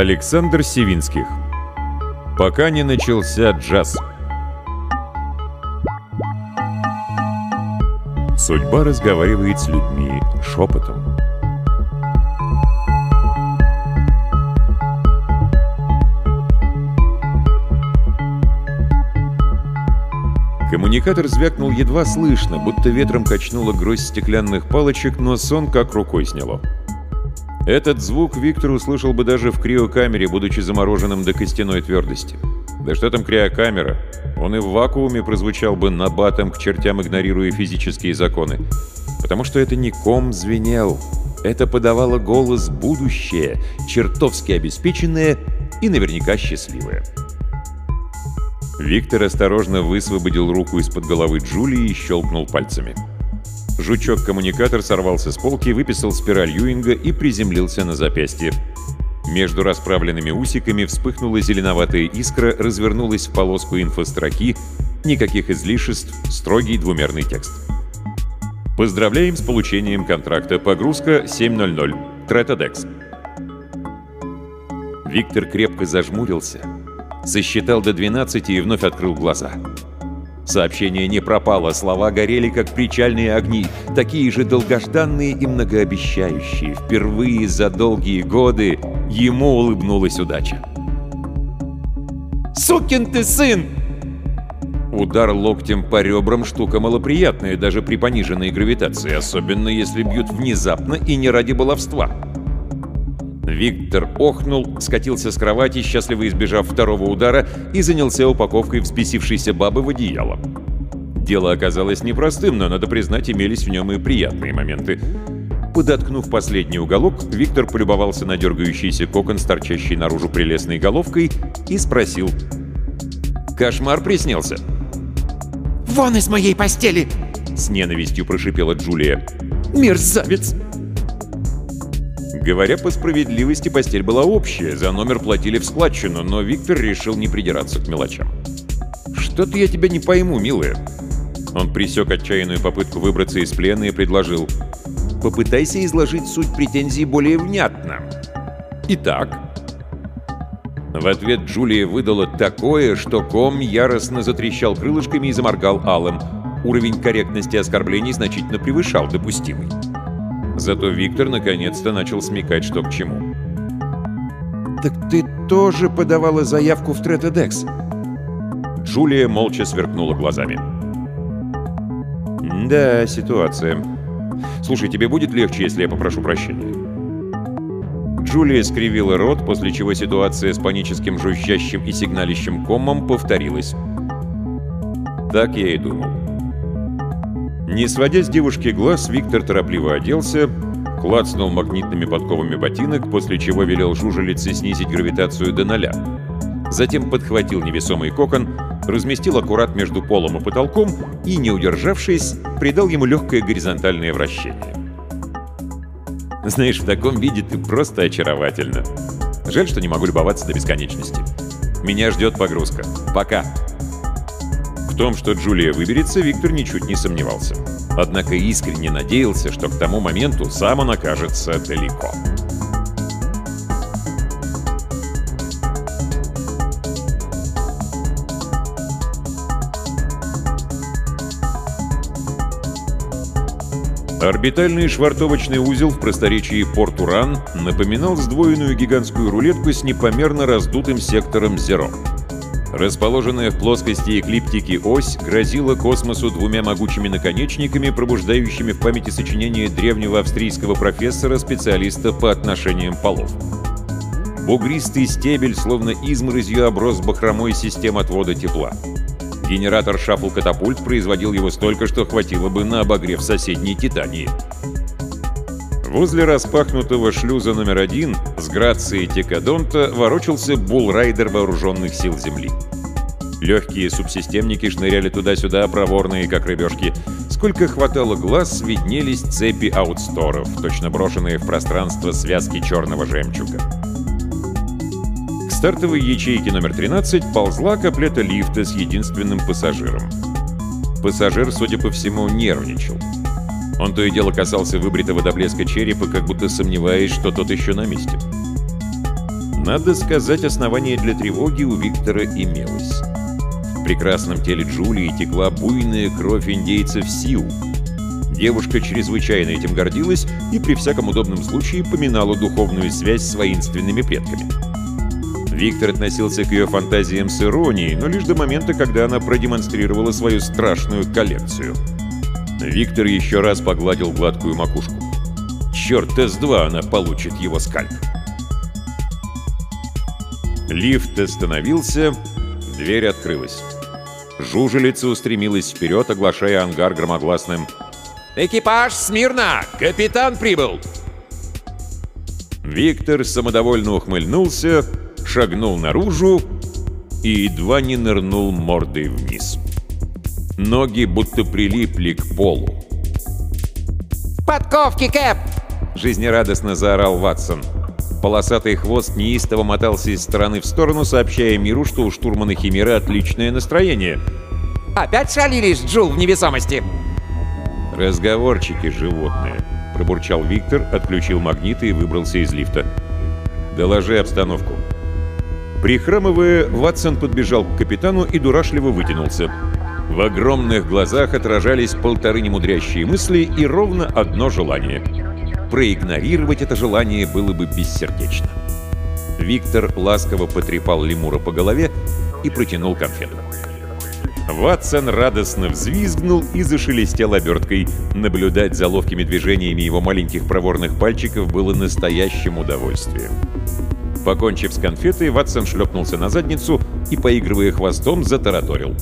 Александр Севинских. Пока не начался джаз. Судьба разговаривает с людьми шепотом. Коммуникатор звякнул едва слышно, будто ветром качнула гроздь стеклянных палочек, но сон как рукой сняло. Этот звук Виктор услышал бы даже в криокамере, будучи замороженным до костяной твердости. Да что там криокамера? Он и в вакууме прозвучал бы набатом к чертям, игнорируя физические законы. Потому что это не ком звенел. Это подавало голос будущее, чертовски обеспеченное и наверняка счастливое. Виктор осторожно высвободил руку из-под головы Джулии и щелкнул пальцами. Жучок-коммуникатор сорвался с полки, выписал спираль Юинга и приземлился на запястье. Между расправленными усиками вспыхнула зеленоватая искра, развернулась в полоску инфостроки, никаких излишеств, строгий двумерный текст. Поздравляем с получением контракта. Погрузка 7.00. Третадекс. Виктор крепко зажмурился, сосчитал до 12 и вновь открыл глаза. Сообщение не пропало, слова горели, как причальные огни, такие же долгожданные и многообещающие. Впервые за долгие годы ему улыбнулась удача. «Сукин ты сын!» Удар локтем по ребрам – штука малоприятная, даже при пониженной гравитации, особенно если бьют внезапно и не ради баловства. Виктор охнул, скатился с кровати, счастливо избежав второго удара, и занялся упаковкой взбесившейся бабы в одеяло. Дело оказалось непростым, но, надо признать, имелись в нем и приятные моменты. Подоткнув последний уголок, Виктор полюбовался на дергающийся кокон с торчащей наружу прелестной головкой и спросил. «Кошмар приснился?» «Вон из моей постели!» — с ненавистью прошипела Джулия. «Мерзавец!» Говоря по справедливости, постель была общая, за номер платили в складчину, но Виктор решил не придираться к мелочам. «Что-то я тебя не пойму, милая». Он присек отчаянную попытку выбраться из плена и предложил. «Попытайся изложить суть претензий более внятно». «Итак...» В ответ Джулия выдала такое, что ком яростно затрещал крылышками и заморгал алым. Уровень корректности оскорблений значительно превышал допустимый. Зато Виктор наконец-то начал смекать, что к чему. «Так ты тоже подавала заявку в Третедекс?» Джулия молча сверкнула глазами. «Да, ситуация. Слушай, тебе будет легче, если я попрошу прощения?» Джулия скривила рот, после чего ситуация с паническим жужжащим и сигналищем комом повторилась. Так я и думал. Не сводя с девушки глаз, Виктор торопливо оделся, клацнул магнитными подковами ботинок, после чего велел жужелице снизить гравитацию до ноля. Затем подхватил невесомый кокон, разместил аккурат между полом и потолком и, не удержавшись, придал ему легкое горизонтальное вращение. Знаешь, в таком виде ты просто очаровательна. Жаль, что не могу любоваться до бесконечности. Меня ждет погрузка. Пока том, что Джулия выберется, Виктор ничуть не сомневался. Однако искренне надеялся, что к тому моменту сам он окажется далеко. Орбитальный швартовочный узел в просторечии Порт-Уран напоминал сдвоенную гигантскую рулетку с непомерно раздутым сектором Зеро. Расположенная в плоскости эклиптики ось грозила космосу двумя могучими наконечниками, пробуждающими в памяти сочинение древнего австрийского профессора-специалиста по отношениям полов. Бугристый стебель, словно изморозью, оброс бахромой систем отвода тепла. Генератор шафл-катапульт производил его столько, что хватило бы на обогрев соседней Титании. Возле распахнутого шлюза номер один с грацией Текадонта ворочался булрайдер вооруженных сил Земли. Легкие субсистемники шныряли туда-сюда, проворные, как рыбешки. Сколько хватало глаз, виднелись цепи аутсторов, точно брошенные в пространство связки черного жемчуга. К стартовой ячейке номер 13 ползла каплета лифта с единственным пассажиром. Пассажир, судя по всему, нервничал. Он то и дело касался выбритого до блеска черепа, как будто сомневаясь, что тот еще на месте. Надо сказать, основание для тревоги у Виктора имелось. В прекрасном теле Джулии текла буйная кровь индейцев Сиу. Девушка чрезвычайно этим гордилась и при всяком удобном случае поминала духовную связь с воинственными предками. Виктор относился к ее фантазиям с иронией, но лишь до момента, когда она продемонстрировала свою страшную коллекцию. Виктор еще раз погладил гладкую макушку. Черт, С-2 она получит его скальп. Лифт остановился, дверь открылась. Жужелица устремилась вперед, оглашая ангар громогласным Экипаж, смирно! Капитан прибыл! Виктор самодовольно ухмыльнулся, шагнул наружу и едва не нырнул мордой вниз. Ноги будто прилипли к полу. Подковки, Кэп! Жизнерадостно заорал Ватсон. Полосатый хвост неистово мотался из стороны в сторону, сообщая миру, что у штурмана Химеры отличное настроение. Опять шалились, Джул, в невесомости? «Разговорчики животные», — пробурчал Виктор, отключил магниты и выбрался из лифта. «Доложи обстановку». Прихрамывая, Ватсон подбежал к капитану и дурашливо вытянулся. В огромных глазах отражались полторы немудрящие мысли и ровно одно желание. Проигнорировать это желание было бы бессердечно. Виктор ласково потрепал лемура по голове и протянул конфету. Ватсон радостно взвизгнул и зашелестел оберткой. Наблюдать за ловкими движениями его маленьких проворных пальчиков было настоящим удовольствием. Покончив с конфетой, Ватсон шлепнулся на задницу и, поигрывая хвостом, затараторил.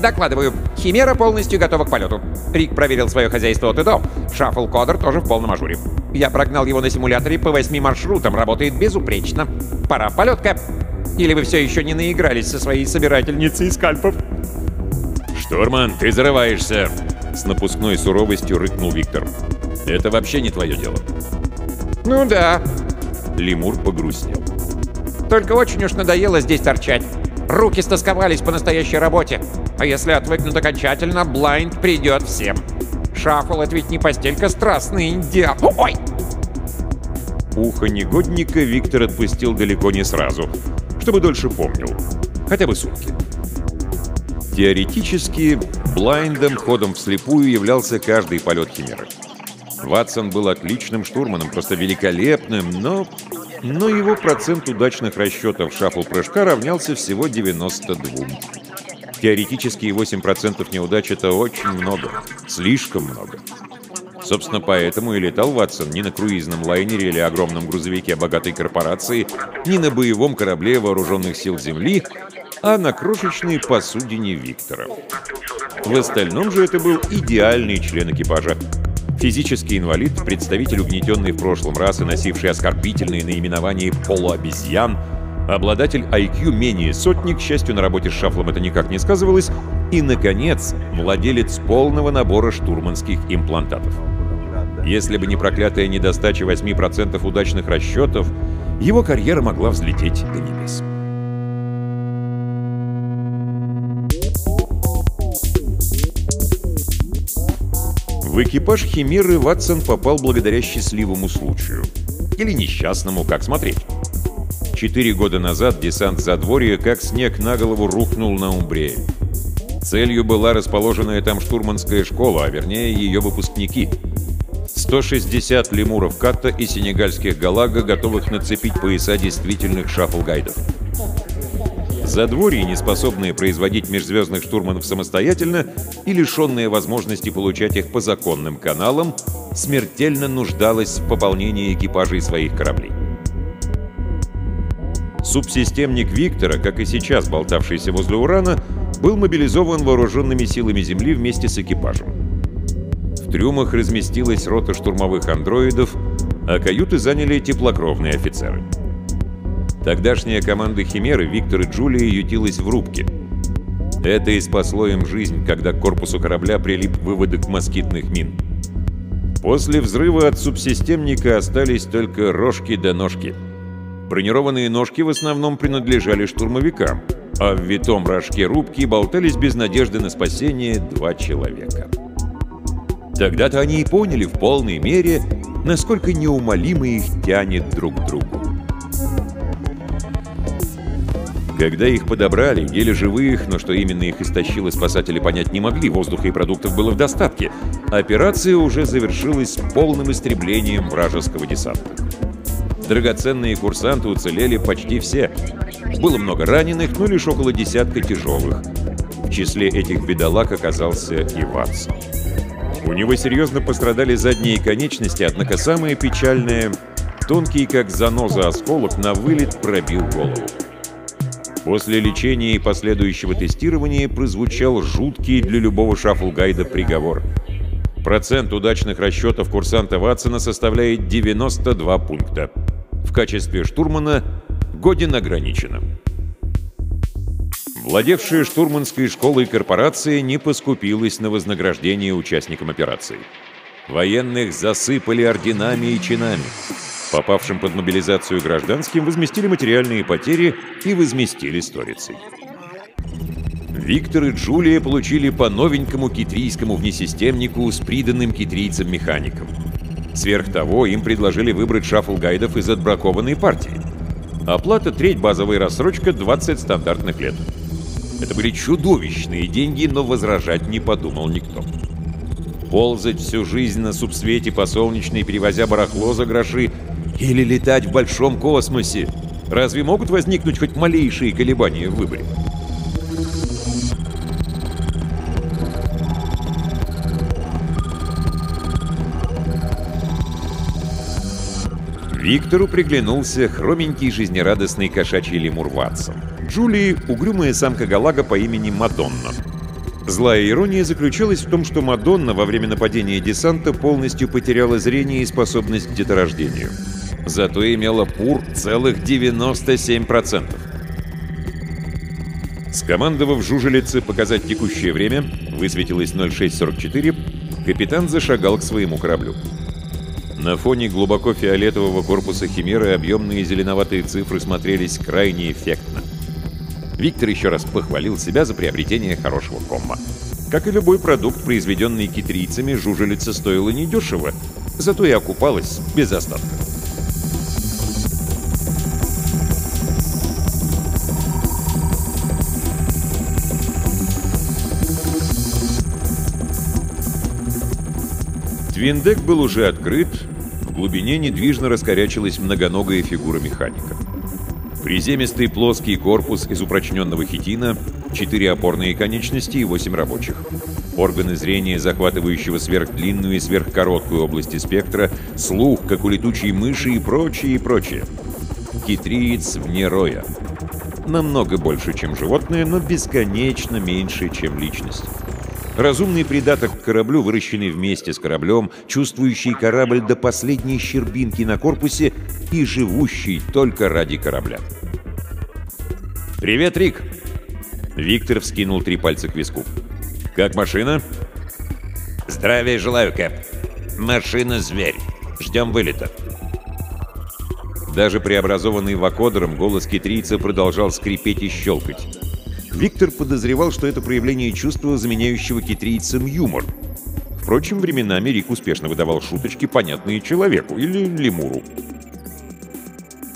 Докладываю. Химера полностью готова к полету. Рик проверил свое хозяйство от и до. Шаффл-кодер тоже в полном ажуре. Я прогнал его на симуляторе по восьми маршрутам. Работает безупречно. Пора в полет, Кэп. Или вы все еще не наигрались со своей собирательницей скальпов? «Штурман, ты зарываешься!» С напускной суровостью рыкнул Виктор. «Это вообще не твое дело». Ну да. Лемур погрустнел. Только очень уж надоело здесь торчать. Руки стосковались по настоящей работе. А если отвыкнут окончательно, блайнд придет всем. Шаффл — это ведь не постелька страстный индиан. Ой! Ухо негодника Виктор отпустил далеко не сразу, чтобы дольше помнил. Хотя бы сутки. Теоретически, блайндом, ходом вслепую являлся каждый полет Химеры. Ватсон был отличным штурманом, просто великолепным, но... Но его процент удачных расчетов шаффл-прыжка равнялся всего 92. Теоретические 8% неудач — это очень много. Слишком много. Собственно, поэтому и летал Ватсон не на круизном лайнере или огромном грузовике богатой корпорации, не на боевом корабле вооруженных сил Земли, а на крошечной посудине Виктора. В остальном же это был идеальный член экипажа. Физический инвалид, представитель угнетенной в прошлом расы, носивший оскорбительные наименования полуобезьян, обладатель IQ менее сотни, к счастью, на работе с шафлом это никак не сказывалось, и, наконец, владелец полного набора штурманских имплантатов. Если бы не проклятая недостача 8% удачных расчетов, его карьера могла взлететь до небес. В экипаж Химеры Ватсон попал благодаря счастливому случаю. Или несчастному, как смотреть. Четыре года назад десант Задворья как снег на голову рухнул на Умбрее. Целью была расположенная там штурманская школа, а вернее ее выпускники. 160 лемуров Катта и сенегальских галага, готовых нацепить пояса действительных шаффл-гайдов. Задворье, не способные производить межзвездных штурманов самостоятельно и лишенные возможности получать их по законным каналам, смертельно нуждалось в пополнении экипажей своих кораблей. Субсистемник Виктора, как и сейчас болтавшийся возле Урана, был мобилизован вооруженными силами Земли вместе с экипажем. В трюмах разместилась рота штурмовых андроидов, а каюты заняли теплокровные офицеры. Тогдашняя команда Химеры Виктор и Джулия ютилась в рубке. Это и спасло им жизнь, когда к корпусу корабля прилип выводок москитных мин. После взрыва от субсистемника остались только рожки да ножки. Бронированные ножки в основном принадлежали штурмовикам, а в витом рожке рубки болтались без надежды на спасение два человека. Тогда-то они и поняли в полной мере, насколько неумолимо их тянет друг к другу. Когда их подобрали, еле живых, но что именно их истощило, спасатели понять не могли, воздуха и продуктов было в достатке. Операция уже завершилась полным истреблением вражеского десанта. Драгоценные курсанты уцелели почти все. Было много раненых, но лишь около десятка тяжелых. В числе этих бедолаг оказался и Ватсон. У него серьезно пострадали задние конечности, однако самое печальное — тонкий, как заноза осколок, на вылет пробил голову. После лечения и последующего тестирования прозвучал жуткий для любого шаффлгайда приговор. Процент удачных расчетов курсанта Ватсона составляет 92 пункта. В качестве штурмана годен ограничено. Владевшая штурманской школой корпорация не поскупилась на вознаграждение участникам операции. Военных засыпали орденами и чинами. Попавшим под мобилизацию гражданским возместили материальные потери и возместили сторицей. Виктор и Джулия получили по новенькому китрийскому внесистемнику с приданным китрийцам-механиком. Сверх того, им предложили выбрать шаффл-гайдов из отбракованной партии. Оплата треть базовой рассрочка 20 стандартных лет. Это были чудовищные деньги, но возражать не подумал никто. Ползать всю жизнь на субсвете по солнечной, перевозя барахло за гроши, или летать в большом космосе. Разве могут возникнуть хоть малейшие колебания в выборе? Виктору приглянулся хроменький жизнерадостный кошачий лемур Ватсон. Джулии — угрюмая самка Галага по имени Мадонна. Злая ирония заключалась в том, что Мадонна во время нападения десанта полностью потеряла зрение и способность к деторождению. Зато имела пур целых 97%. Скомандовав жужелице показать текущее время, высветилось 0644, капитан зашагал к своему кораблю. На фоне глубоко фиолетового корпуса Химеры объемные зеленоватые цифры смотрелись крайне эффектно. Виктор еще раз похвалил себя за приобретение хорошего комма. Как и любой продукт, произведенный китрийцами, жужелица стоила недешево, зато и окупалась без остатка. Твиндек был уже открыт, в глубине недвижно раскорячилась многоногая фигура механика. Приземистый плоский корпус из упрочненного хитина, четыре опорные конечности и восемь рабочих. Органы зрения, захватывающего сверхдлинную и сверхкороткую области спектра, слух, как у летучей мыши и прочее, и прочее. Китриец вне роя. Намного больше, чем животное, но бесконечно меньше, чем личность. Разумный придаток к кораблю, выращенный вместе с кораблем, чувствующий корабль до последней щербинки на корпусе и живущий только ради корабля. «Привет, Рик!» Виктор вскинул три пальца к виску. «Как машина?» «Здравия желаю, Кэп. Машина-зверь. Ждем вылета». Даже преобразованный вакодером голос китрийца продолжал скрипеть и щелкать. Виктор подозревал, что это проявление чувства, заменяющего китрийцам юмор. Впрочем, временами Рик успешно выдавал шуточки, понятные человеку или лемуру.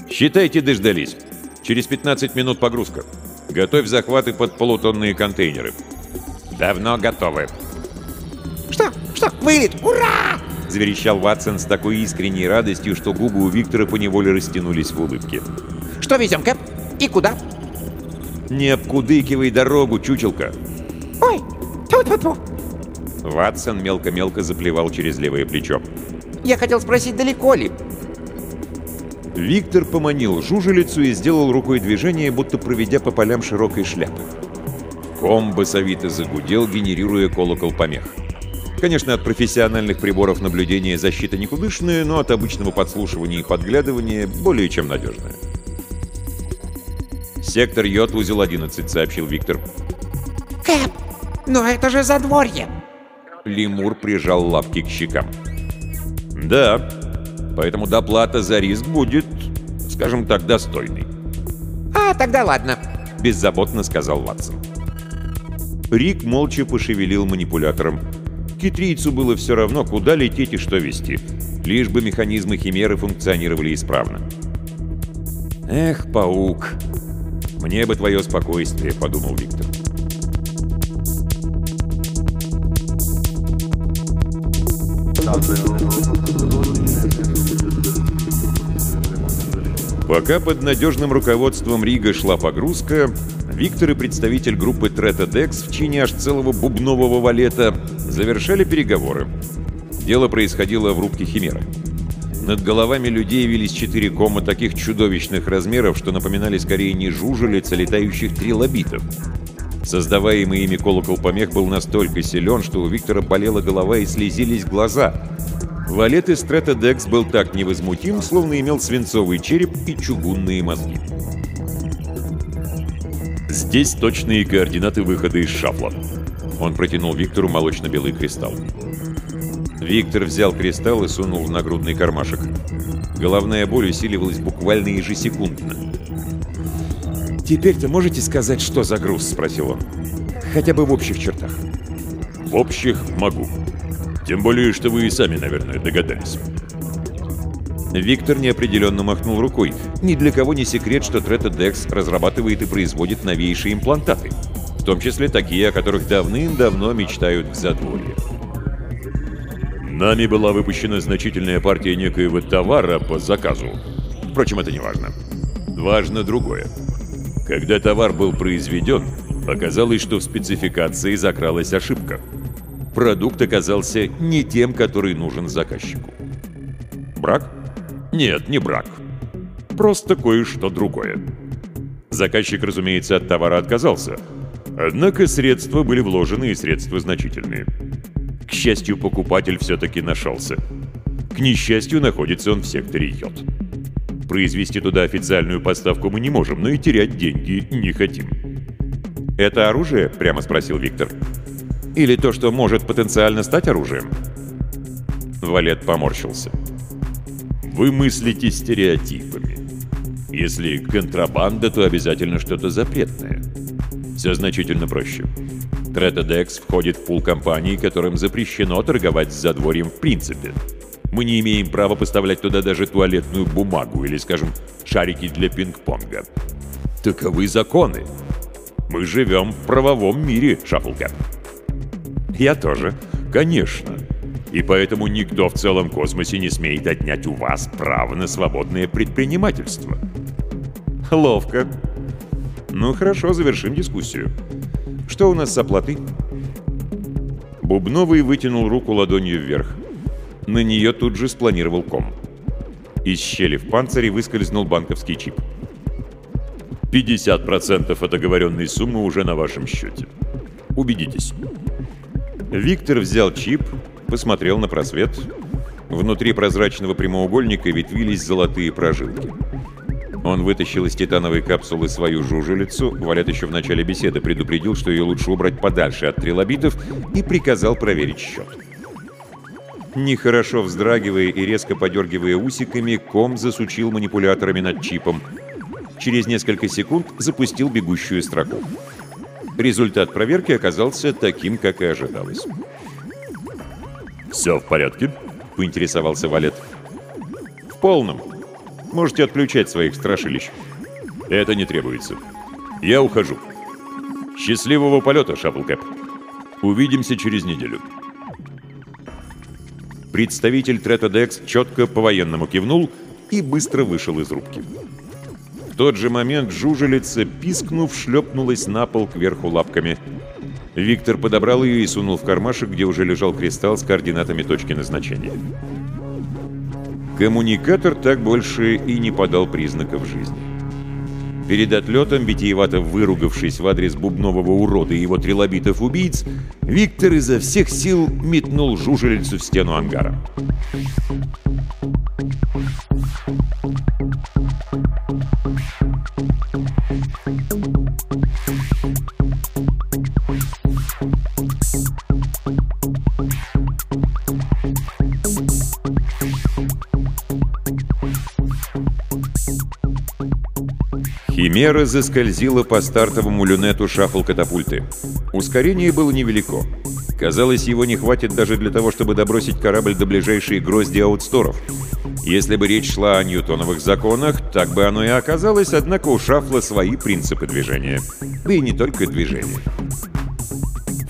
«Считайте, дождались. Через 15 минут погрузка. Готовь захваты под полутонные контейнеры». «Давно готовы». «Что? Что? Вылет! Ура!» — заверещал Ватсон с такой искренней радостью, что губы у Виктора поневоле растянулись в улыбке. «Что везем, Кэп? И куда?» «Не обкудыкивай дорогу, чучелка!» «Ой! Тьфу-тьфу-тьфу!» Ватсон мелко-мелко заплевал через левое плечо. «Я хотел спросить, далеко ли?» Виктор поманил жужелицу и сделал рукой движение, будто проведя по полям широкой шляпы. Ком басовито загудел, генерируя колокол помех. Конечно, от профессиональных приборов наблюдения защита никудышная, но от обычного подслушивания и подглядывания более чем надежная. «Сектор Йод, узел 11», — сообщил Виктор. «Кэп, но это же задворье!» Лемур прижал лапки к щекам. «Да, поэтому доплата за риск будет, скажем так, достойной», «А, тогда ладно», — беззаботно сказал Ватсон. Рик молча пошевелил манипулятором. Китрийцу было все равно, куда лететь и что вести, лишь бы механизмы Химеры функционировали исправно. «Эх, паук!» «Мне бы твое спокойствие», — подумал Виктор. Пока под надежным руководством Рига шла погрузка, Виктор и представитель группы Трета Декс в чине аж целого бубнового валета завершали переговоры. Дело происходило в рубке Химеры. Над головами людей вились четыре кома таких чудовищных размеров, что напоминали скорее не жужелиц, а летающих трилобитов. Создаваемый ими колокол помех был настолько силен, что у Виктора болела голова и слезились глаза. Валет из Трета Декс был так невозмутим, словно имел свинцовый череп и чугунные мозги. Здесь точные координаты выхода из шафла. Он протянул Виктору молочно-белый кристалл. Виктор взял кристалл и сунул в нагрудный кармашек. Головная боль усиливалась буквально ежесекундно. «Теперь-то можете сказать, что за груз?» — спросил он. «Хотя бы в общих чертах». «В общих могу. Тем более, что вы и сами, наверное, догадались». Виктор неопределенно махнул рукой. Ни для кого не секрет, что Трета Декс разрабатывает и производит новейшие имплантаты. В том числе такие, о которых давным-давно мечтают в задворье. Нами была выпущена значительная партия некоего товара по заказу. Впрочем, это не важно. Важно другое. Когда товар был произведен, оказалось, что в спецификации закралась ошибка. Продукт оказался не тем, который нужен заказчику. Брак? Нет, не брак. Просто кое-что другое. Заказчик, разумеется, от товара отказался. Однако средства были вложены, и средства значительные. К счастью, покупатель все-таки нашелся. К несчастью, находится он в секторе Йод. Произвести туда официальную поставку мы не можем, но и терять деньги не хотим. «Это оружие?» — прямо спросил Виктор. «Или то, что может потенциально стать оружием?» Валет поморщился. «Вы мыслите стереотипами. Если контрабанда, то обязательно что-то запретное. Все значительно проще. Третадекс входит в пул компаний, которым запрещено торговать с задворьем в принципе. Мы не имеем права поставлять туда даже туалетную бумагу или, скажем, шарики для пинг-понга. Таковы законы. Мы живем в правовом мире, Шаффлкэп. Я тоже. Конечно. И поэтому никто в целом космосе не смеет отнять у вас право на свободное предпринимательство. Ловко. Ну хорошо, завершим дискуссию. Что у нас с оплатой?» Бубновый вытянул руку ладонью вверх. На нее тут же спланировал ком. Из щели в панцире выскользнул банковский чип. 50% от оговоренной суммы уже на вашем счете. Убедитесь. Виктор взял чип, посмотрел на просвет. Внутри прозрачного прямоугольника ветвились золотые прожилки. Он вытащил из титановой капсулы свою жужелицу, Валет еще в начале беседы предупредил, что ее лучше убрать подальше от трилобитов, и приказал проверить счет. Нехорошо вздрагивая и резко подергивая усиками, Ком засучил манипуляторами над чипом. Через несколько секунд запустил бегущую строку. Результат проверки оказался таким, как и ожидалось. «Все в порядке?» — поинтересовался Валет. «В полном», Можете отключать своих страшилищ. Это не требуется. Я ухожу. Счастливого полета, Шаблкэп. Увидимся через неделю. Представитель Третодекс четко по-военному кивнул и быстро вышел из рубки. В тот же момент жужелица, пискнув, шлепнулась на пол кверху лапками. Виктор подобрал ее и сунул в кармашек, где уже лежал кристалл с координатами точки назначения. Коммуникатор так больше и не подал признаков жизни. Перед отлетом, витиевато выругавшись в адрес бубнового урода и его трилобитов-убийц, Виктор изо всех сил метнул жужелицу в стену ангара. Химера заскользила по стартовому люнету шаффл-катапульты. Ускорение было невелико. Казалось, его не хватит даже для того, чтобы добросить корабль до ближайшей грозди аутсторов. Если бы речь шла о ньютоновых законах, так бы оно и оказалось, однако у Шафла свои принципы движения. Да и не только движения.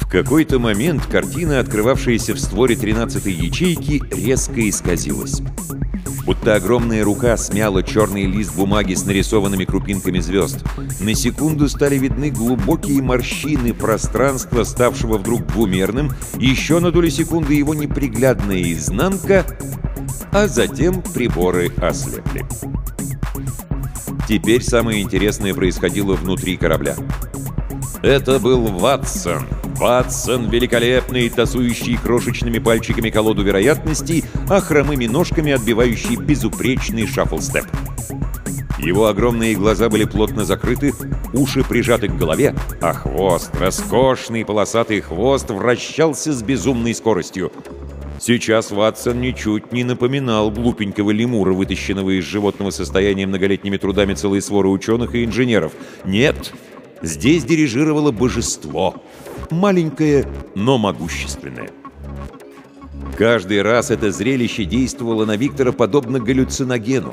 В какой-то момент картина, открывавшаяся в створе 13-й ячейки, резко исказилась. Будто огромная рука смяла черный лист бумаги с нарисованными крупинками звезд. На секунду стали видны глубокие морщины пространства, ставшего вдруг двумерным, еще на долю секунды его неприглядная изнанка, а затем приборы ослепли. Теперь самое интересное происходило внутри корабля. Это был Ватсон. Ватсон, великолепный, тасующий крошечными пальчиками колоду вероятностей, а хромыми ножками отбивающий безупречный шаффлстеп. Его огромные глаза были плотно закрыты, уши прижаты к голове, а хвост, роскошный полосатый хвост, вращался с безумной скоростью. Сейчас Ватсон ничуть не напоминал глупенького лемура, вытащенного из животного состояния многолетними трудами целой своры ученых и инженеров. Нет, здесь дирижировало божество. Маленькое, но могущественное. Каждый раз это зрелище действовало на Виктора подобно галлюциногену.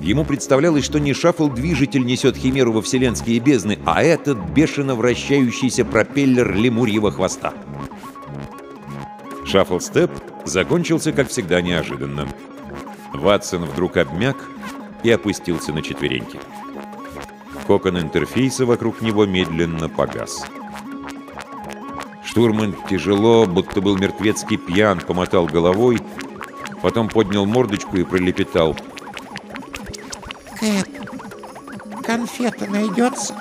Ему представлялось, что не шаффл-движитель несет химеру во вселенские бездны, а этот бешено вращающийся пропеллер лемурьего хвоста. Шаффл-степ закончился, как всегда, неожиданно. Ватсон вдруг обмяк и опустился на четвереньки. Кокон интерфейса вокруг него медленно погас. Штурман тяжело, будто был мертвецкий пьян, помотал головой, потом поднял мордочку и пролепетал. Кэп, конфета найдется?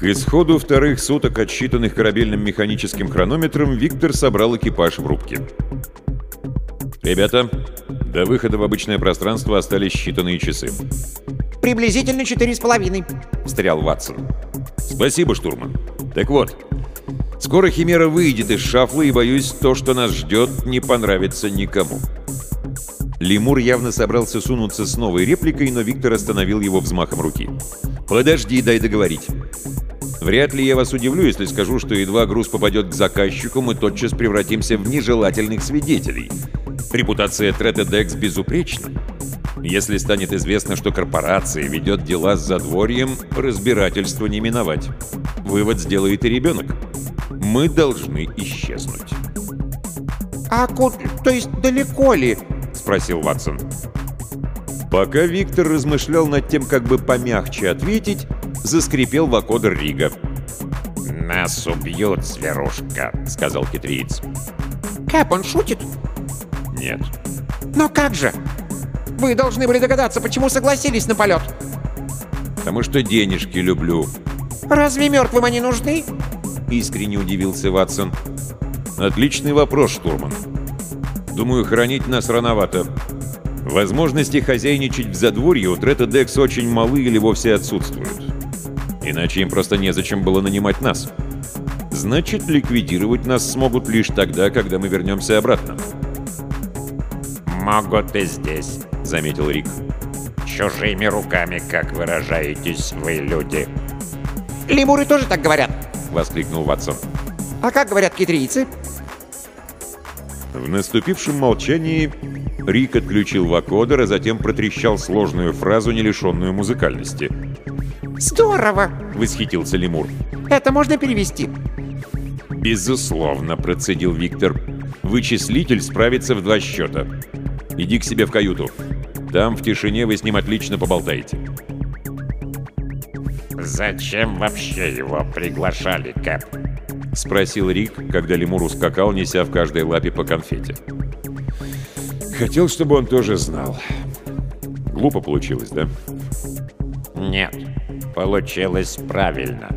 К исходу вторых суток, отсчитанных корабельным механическим хронометром, Виктор собрал экипаж в рубке. «Ребята, до выхода в обычное пространство остались считанные часы», Приблизительно четыре с половиной. — встрял Ватсон. «Спасибо, штурман. Так вот, скоро Химера выйдет из шафла, и, боюсь, то, что нас ждет, не понравится никому». Лемур явно собрался сунуться с новой репликой, но Виктор остановил его взмахом руки. «Подожди, дай договорить. Вряд ли я вас удивлю, если скажу, что едва груз попадет к заказчику, мы тотчас превратимся в нежелательных свидетелей. Репутация Третедекс безупречна. Если станет известно, что корпорация ведет дела с задворьем, разбирательство не миновать. Вывод сделает и ребенок. Мы должны исчезнуть. А куда... То есть далеко ли? — спросил Ватсон. Пока Виктор размышлял над тем, как бы помягче ответить, заскрипел вакодер Рига. «Нас убьют, зверушка», — сказал китриец. Кэп, он шутит? Нет. Но как же? Вы должны были догадаться, почему согласились на полет. Потому что денежки люблю. Разве мертвым они нужны? Искренне удивился Ватсон. Отличный вопрос, штурман. Думаю, хранить нас рановато. Возможности хозяйничать в задворье у Трета Декс очень малы или вовсе отсутствуют. Иначе им просто незачем было нанимать нас. Значит, ликвидировать нас смогут лишь тогда, когда мы вернемся обратно. «Могут и здесь», — заметил Рик. «Чужими руками, как выражаетесь вы, люди». Лемуры тоже так говорят. — воскликнул Ватсон. А как говорят китрийцы? В наступившем молчании Рик отключил вакодер, а затем протрещал сложную фразу, не лишенную музыкальности. Здорово! — восхитился лемур. Это можно перевести. «Безусловно», — процедил Виктор. «Вычислитель справится в два счета. Иди к себе в каюту. Там в тишине вы с ним отлично поболтаете». «Зачем вообще его приглашали, Кэп?» — спросил Рик, когда лемур ускакал, неся в каждой лапе по конфете. «Хотел, чтобы он тоже знал. Глупо получилось, да?» «Нет, получилось правильно.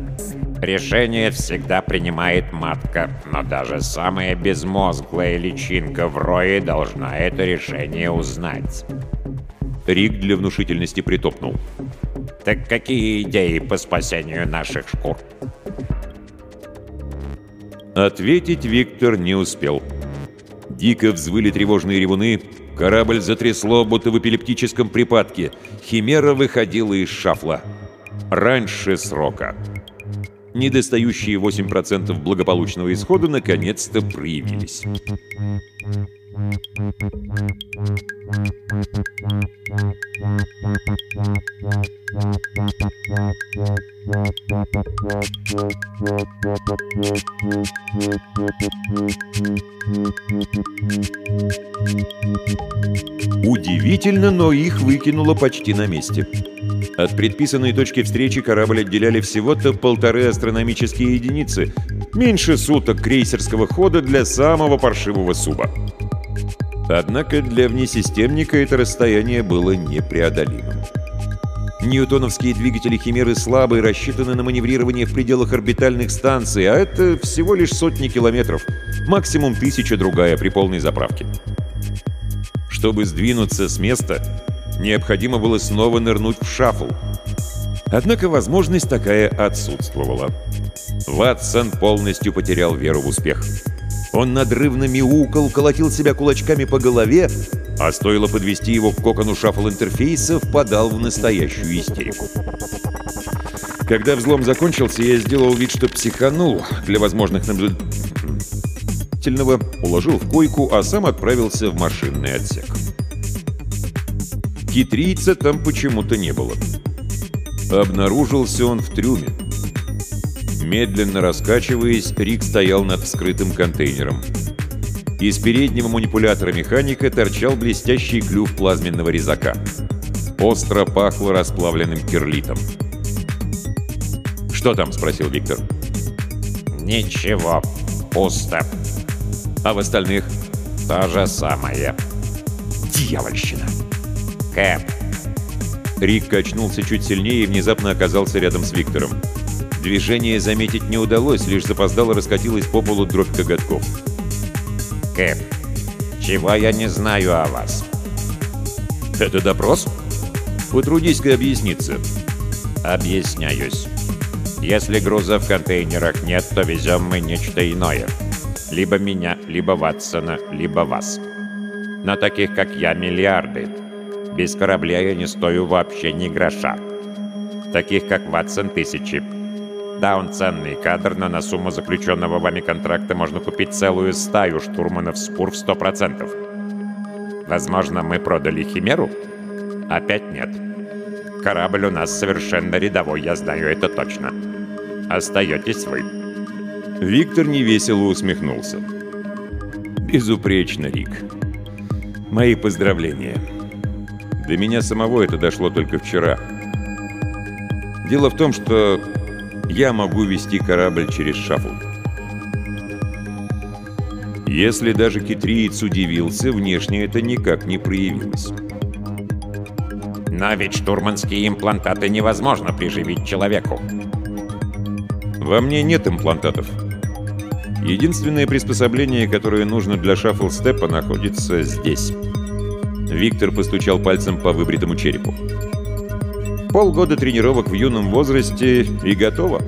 Решение всегда принимает матка, но даже самая безмозглая личинка в рое должна это решение узнать. Рик для внушительности притопнул. Так какие идеи по спасению наших шкур? Ответить Виктор не успел. Дико взвыли тревожные ревуны, Корабль затрясло, будто в эпилептическом припадке. Химера выходила из шафла. Раньше срока. Недостающие 8% благополучного исхода наконец-то проявились. Удивительно, но их выкинуло почти на месте. От предписанной точки встречи корабль отделяли всего-то полторы астрономические единицы, меньше суток крейсерского хода для самого паршивого суба. Однако для внесистемника это расстояние было непреодолимым. Ньютоновские двигатели Химеры слабые, рассчитаны на маневрирование в пределах орбитальных станций, а это всего лишь сотни километров, максимум тысяча другая при полной заправке. Чтобы сдвинуться с места, необходимо было снова нырнуть в шафл. Однако возможность такая отсутствовала. Ватсон полностью потерял веру в успех. Он надрывно мяукал, колотил себя кулачками по голове, а стоило подвести его к кокону шаффл-интерфейса, впадал в настоящую истерику. Когда взлом закончился, я сделал вид, что психанул для возможных наблюдательного, уложил в койку, а сам отправился в машинный отсек. Китрийца там почему-то не было. Обнаружился он в трюме. Медленно раскачиваясь, Рик стоял над вскрытым контейнером. Из переднего манипулятора механика торчал блестящий клюв плазменного резака. Остро пахло расплавленным кирлитом. «Что там?» — спросил Виктор. «Ничего. Пусто. «А в остальных?» То же самое. «Дьявольщина!» Кэп, Рик качнулся чуть сильнее и внезапно оказался рядом с Виктором. Движение заметить не удалось, лишь запоздало раскатилась по полу дробь коготков. Кэп, чего я не знаю о вас? «Это допрос?» «Потрудись-ка объясниться». Объясняюсь. Если груза в контейнерах нет, то везем мы нечто иное. Либо меня, либо Ватсона, либо вас. На таких, как я, миллиарды. Без корабля я не стою вообще ни гроша. Таких, как Ватсон, тысячи. Да, он ценный кадр, но на сумму заключенного вами контракта можно купить целую стаю штурманов спур в 100%. Возможно, мы продали Химеру? Опять нет. Корабль у нас совершенно рядовой, я знаю это точно. Остаетесь вы. Виктор невесело усмехнулся. «Безупречно, Рик. Мои поздравления. До меня самого это дошло только вчера. Дело в том, что я могу вести корабль через шафл. Если даже китриец удивился, внешне это никак не проявилось. Но ведь штурманские имплантаты невозможно приживить человеку. Во мне нет имплантатов. Единственное приспособление, которое нужно для шаффл-степа, находится здесь. Виктор постучал пальцем по выбритому черепу. Полгода тренировок в юном возрасте и готово.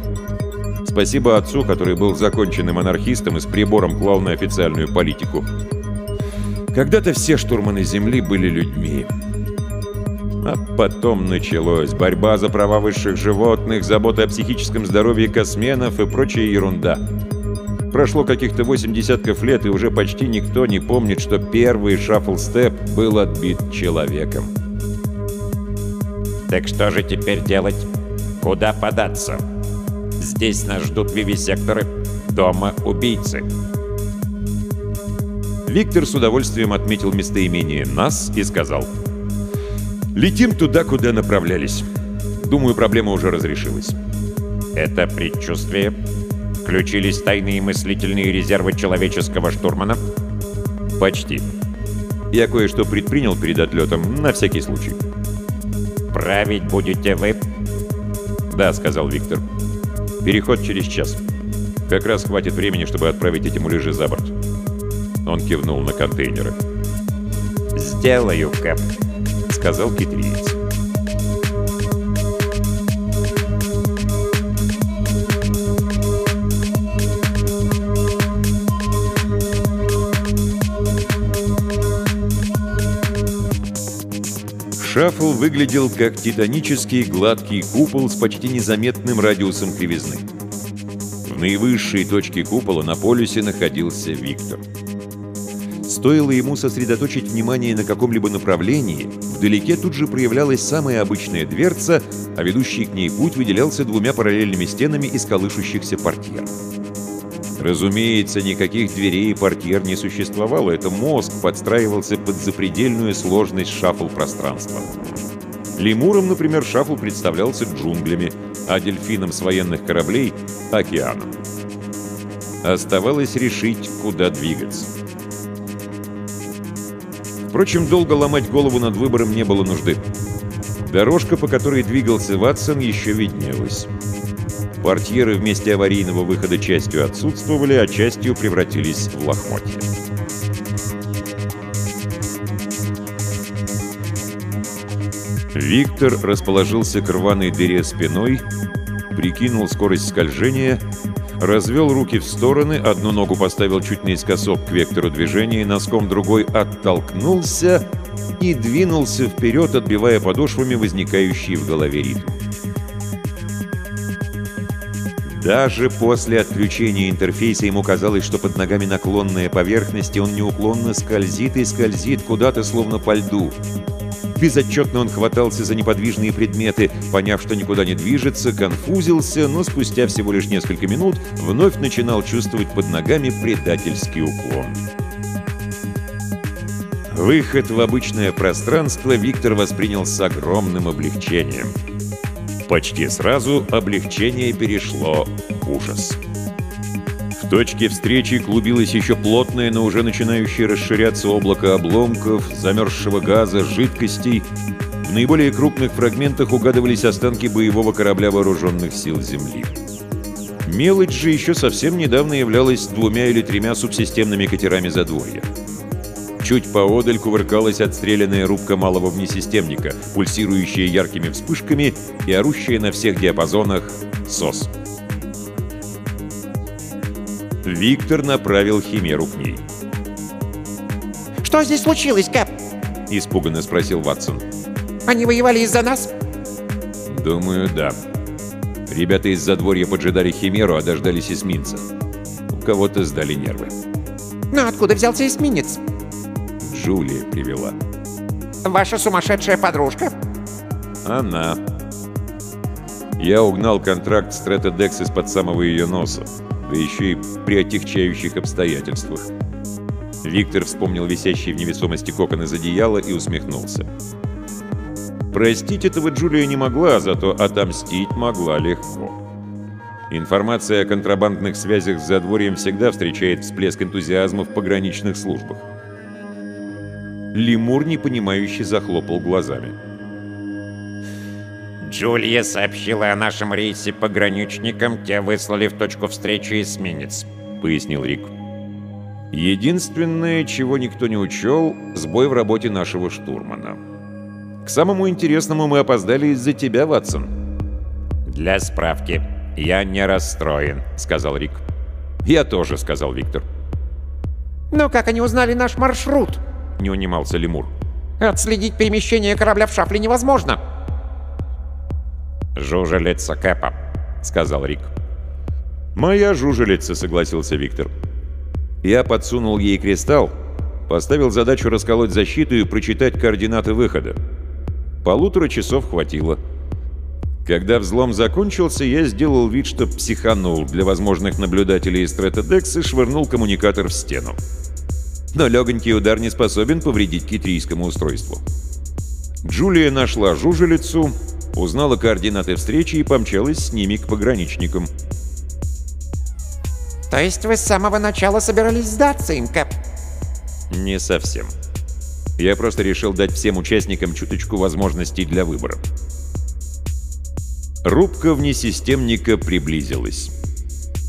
Спасибо отцу, который был законченным анархистом и с прибором клал на официальную политику. Когда-то все штурманы Земли были людьми. А потом началось борьба за права высших животных, забота о психическом здоровье косменов и прочая ерунда. Прошло каких-то восемь десятков лет, и уже почти никто не помнит, что первый шаффл-степ был отбит человеком. Так что же теперь делать? Куда податься? Здесь нас ждут вивисекторы. Дома убийцы. Виктор с удовольствием отметил местоимение «нас» и сказал «Летим туда, куда направлялись. Думаю, проблема уже разрешилась». Это предчувствие? Включились тайные мыслительные резервы человеческого штурмана? «Почти. Я кое-что предпринял перед отлетом, на всякий случай». «Править будете вы?» «Да», — сказал Виктор. «Переход через час. Как раз хватит времени, чтобы отправить эти муляжи за борт». Он кивнул на контейнеры. «Сделаю, Кэп», — сказал китриец. Шаффл выглядел как титанический гладкий купол с почти незаметным радиусом кривизны. В наивысшей точке купола на полюсе находился Виктор. Стоило ему сосредоточить внимание на каком-либо направлении, вдалеке тут же проявлялась самая обычная дверца, а ведущий к ней путь выделялся двумя параллельными стенами из колышущихся портьер. Разумеется, никаких дверей и портьер не существовало, это мозг подстраивался под запредельную сложность шаффл-пространства. Лемуром, например, шаффл представлялся джунглями, а дельфином с военных кораблей — океаном. Оставалось решить, куда двигаться. Впрочем, долго ломать голову над выбором не было нужды. Дорожка, по которой двигался Ватсон, еще виднелась. Портьеры вместе аварийного выхода частью отсутствовали, а частью превратились в лохмотья. Виктор расположился к рваной дыре спиной, прикинул скорость скольжения — развел руки в стороны, одну ногу поставил чуть наискосок к вектору движения, носком другой оттолкнулся и двинулся вперед, отбивая подошвами возникающие в голове ритм. Даже после отключения интерфейса ему казалось, что под ногами наклонная поверхность, и он неуклонно скользит и скользит куда-то, словно по льду. Безотчетно он хватался за неподвижные предметы, поняв, что никуда не движется, конфузился, но спустя всего лишь несколько минут вновь начинал чувствовать под ногами предательский уклон. Выход в обычное пространство Виктор воспринял с огромным облегчением. Почти сразу облегчение перешло в ужас. В точке встречи клубилось еще плотное, но уже начинающее расширяться облако обломков, замерзшего газа, жидкостей. В наиболее крупных фрагментах угадывались останки боевого корабля вооруженных сил Земли. Мелочь же еще совсем недавно являлась двумя или тремя субсистемными катерами задворья. Чуть поодаль кувыркалась отстрелянная рубка малого внесистемника, пульсирующая яркими вспышками и орущая на всех диапазонах СОС. Виктор направил Химеру к ней. «Что здесь случилось, Кэп?» — испуганно спросил Ватсон. «Они воевали из-за нас?» «Думаю, да. Ребята из задворья поджидали Химеру, а дождались эсминца. У кого-то сдали нервы». «Но откуда взялся эсминец?» Джулия привела. «Ваша сумасшедшая подружка?» «Она». Я угнал контракт с Третедекс из-под самого ее носа да еще и при отягчающих обстоятельствах. Виктор вспомнил висящий в невесомости кокон из одеяла и усмехнулся. Простить этого Джулия не могла, зато отомстить могла легко. Информация о контрабандных связях с задворьем всегда встречает всплеск энтузиазма в пограничных службах. Лемур, непонимающе, захлопал глазами. Джулия сообщила о нашем рейсе пограничникам, те выслали в точку встречи эсминец», — пояснил Рик. «Единственное, чего никто не учел — сбой в работе нашего штурмана. К самому интересному мы опоздали из-за тебя, Ватсон». «Для справки, я не расстроен», — сказал Рик. «Я тоже», — сказал Виктор. «Но как они узнали наш маршрут?» — не унимался Лемур. «Отследить перемещение корабля в шафле невозможно». «Жужелица Кэпа», — сказал Рик. «Моя жужелица», — согласился Виктор. Я подсунул ей кристалл, поставил задачу расколоть защиту и прочитать координаты выхода. Полутора часов хватило. Когда взлом закончился, я сделал вид, что психанул для возможных наблюдателей из Стратедекс и швырнул коммуникатор в стену. Но легонький удар не способен повредить китрийскому устройству. Джулия нашла жужелицу, узнала координаты встречи и помчалась с ними к пограничникам. «То есть вы с самого начала собирались сдаться им, Кэп?» «Не совсем. Я просто решил дать всем участникам чуточку возможностей для выбора». Рубка внесистемника приблизилась.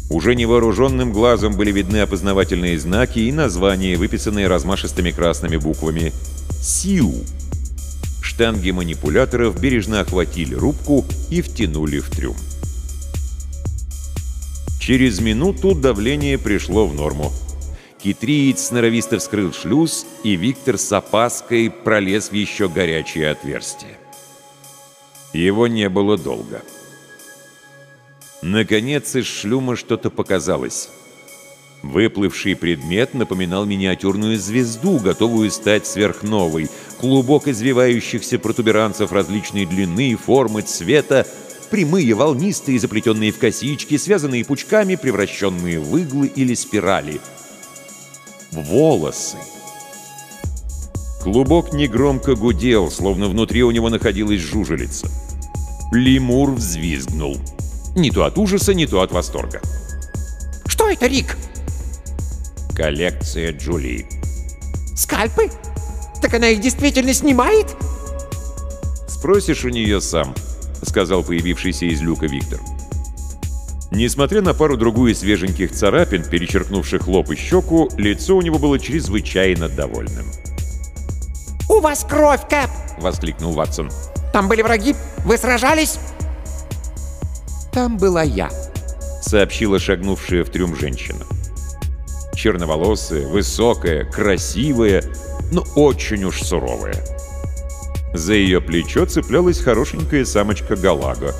Уже невооруженным глазом были видны опознавательные знаки и названия, выписанные размашистыми красными буквами «СИУ». Штанги манипуляторов бережно охватили рубку и втянули в трюм. Через минуту давление пришло в норму. Китриец сноровисто вскрыл шлюз, и Виктор с опаской пролез в еще горячее отверстие. Его не было долго. Наконец из шлюма что-то показалось. Выплывший предмет напоминал миниатюрную звезду, готовую стать сверхновой. Клубок извивающихся протуберанцев различной длины, формы, цвета, прямые, волнистые, заплетенные в косички, связанные пучками, превращенные в иглы или спирали. Волосы. Клубок негромко гудел, словно внутри у него находилась жужелица. Лемур взвизгнул. Не то от ужаса, не то от восторга. Что это, Рик? Коллекция Джулии. Скальпы? Так она их действительно снимает? «Спросишь у нее сам», — сказал появившийся из люка Виктор. Несмотря на пару-другую свеженьких царапин, перечеркнувших лоб и щеку, лицо у него было чрезвычайно довольным. «У вас кровь, Кэп!» — воскликнул Ватсон. «Там были враги? Вы сражались?» «Там была я», — сообщила шагнувшая в трюм женщина. Черноволосая, высокая, красивая, но очень уж суровая. За ее плечо цеплялась хорошенькая самочка Галага.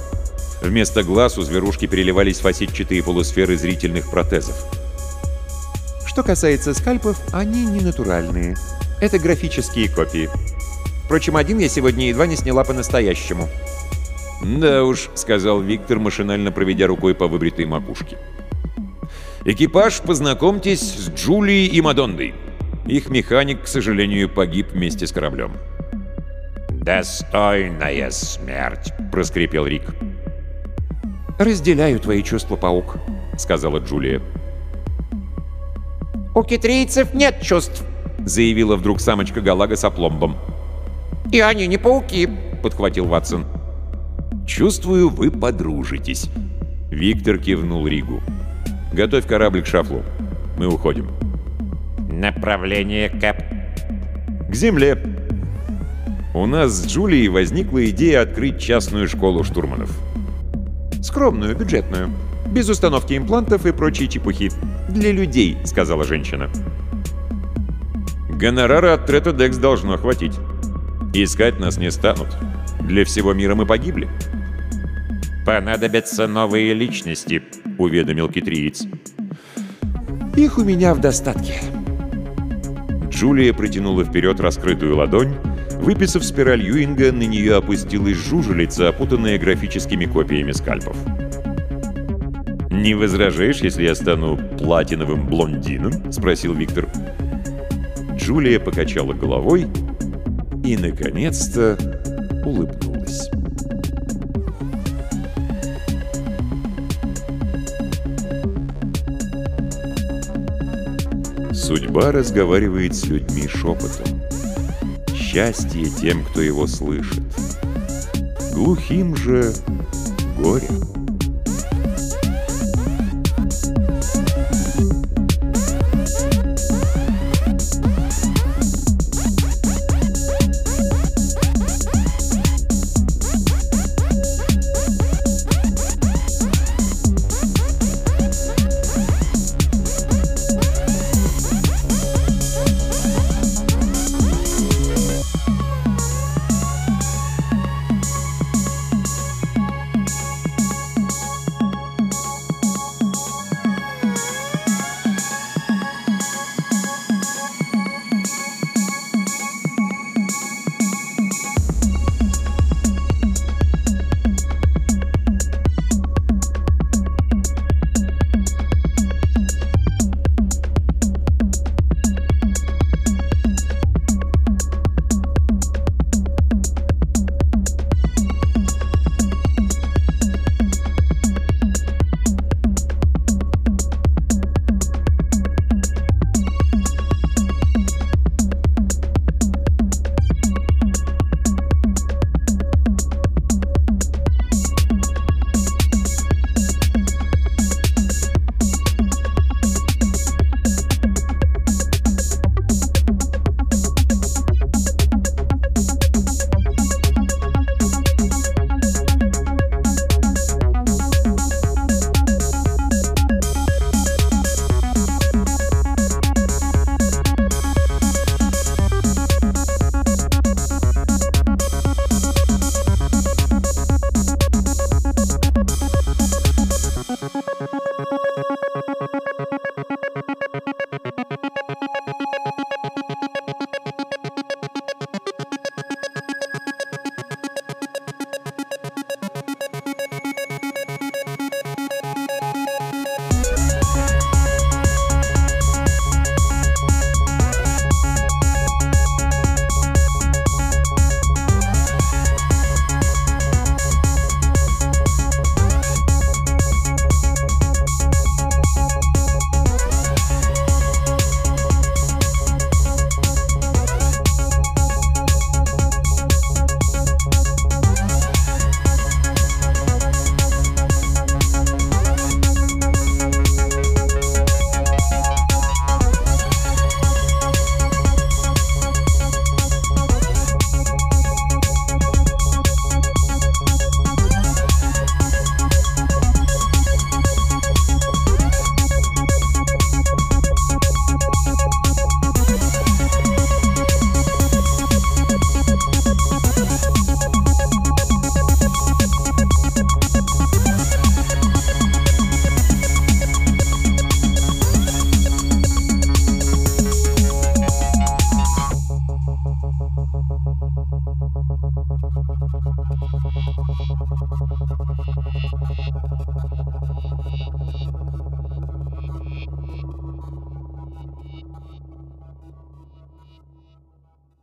Вместо глаз у зверушки переливались фасетчатые полусферы зрительных протезов. Что касается скальпов, они не натуральные. Это графические копии. Впрочем, один я сегодня едва не сняла по-настоящему. «Да уж», — сказал Виктор, машинально проведя рукой по выбритой макушке. «Экипаж, познакомьтесь с Джулией и Мадондой. Их механик, к сожалению, погиб вместе с кораблем». «Достойная смерть», — проскрипел Рик. «Разделяю твои чувства, паук», — сказала Джулия. «У китрийцев нет чувств», — заявила вдруг самочка Галага с опломбом. «И они не пауки», — подхватил Ватсон. «Чувствую, вы подружитесь». Виктор кивнул Ригу. «Готовь корабль к шафлу. Мы уходим». «Направление, Кэп?» «К земле». У нас с Джулией возникла идея открыть частную школу штурманов. «Скромную, бюджетную. Без установки имплантов и прочей чепухи. Для людей», — сказала женщина. Гонорара от Трета Декс должно хватить. Искать нас не станут. Для всего мира мы погибли. «Понадобятся новые личности», — уведомил китриец. «Их у меня в достатке». Джулия протянула вперед раскрытую ладонь, выписав спираль Юинга, на нее опустилась жужелица, опутанная графическими копиями скальпов. «Не возражаешь, если я стану платиновым блондином?» — спросил Виктор. Джулия покачала головой и, наконец-то, улыбнулась. Судьба разговаривает с людьми шепотом. Счастье тем, кто его слышит. Глухим же горе.